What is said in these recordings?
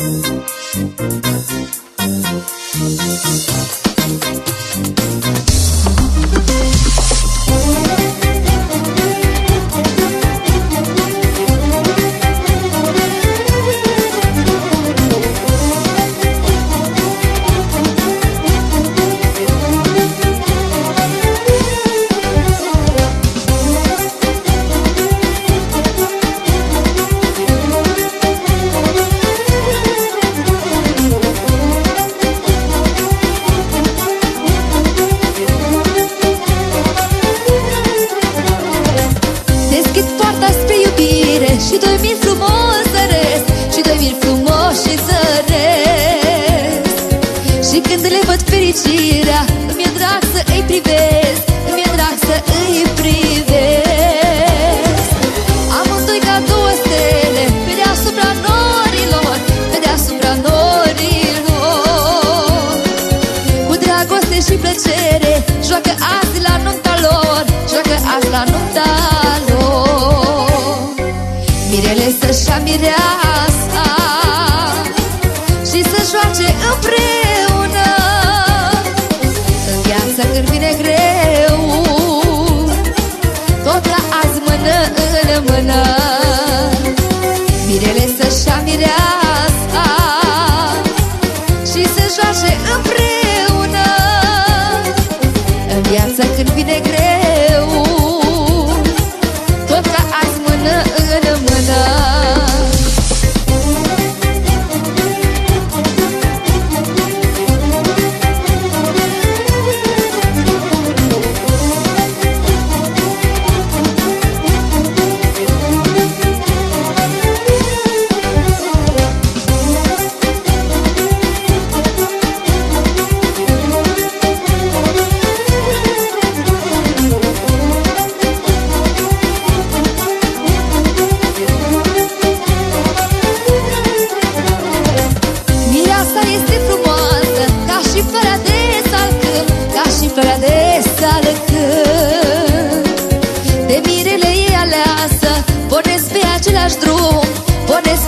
Thank you. Și când le văd fericirea Îmi e drag să îi privesc Îmi e drag să îi privesc. Amândoi ca două stele Pe deasupra norilor Pe deasupra norilor. Cu dragoste și plăcere Joacă azi la nunta lor Joacă azi la nunta lor. Mirele să-și ia mireasa Și să joace împreună.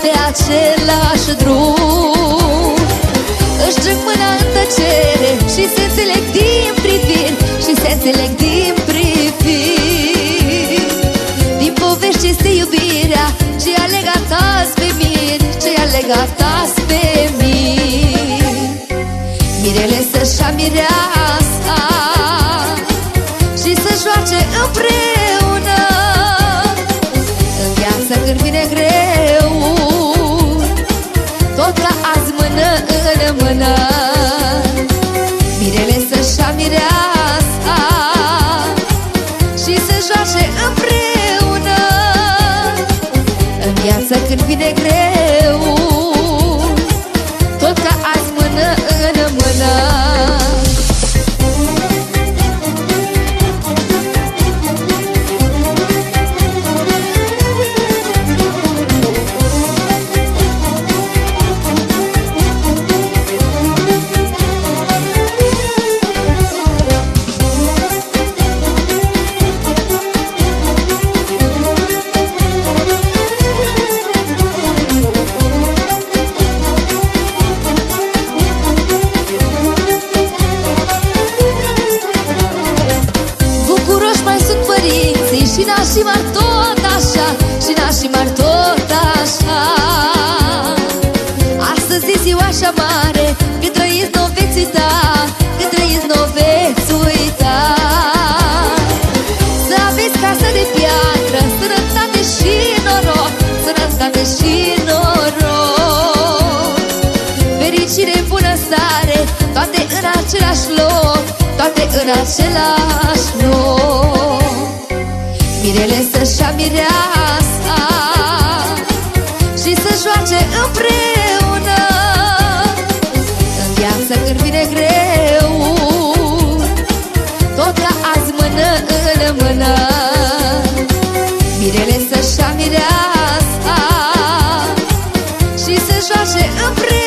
Pe același drum. Își trec mâna în tăcere și se înțeleg din privind Și se înțeleg din privind Din povești este iubirea ce a legat azi pe mine ce a legat azi pe mine. Mirele să-și amirească Și să joace împreună intră azi mână în mână. Mirele să-și mireasa Și să joace împreună. În viață când vine greu așa mare Că trăiți novețuita Că trăiți novețuita Să aveți casă de piatră Sănătate și noroc Sănătate și noroc. Fericire, bună stare Toate în același loc Toate în același loc. Mirele să-și amirea Upre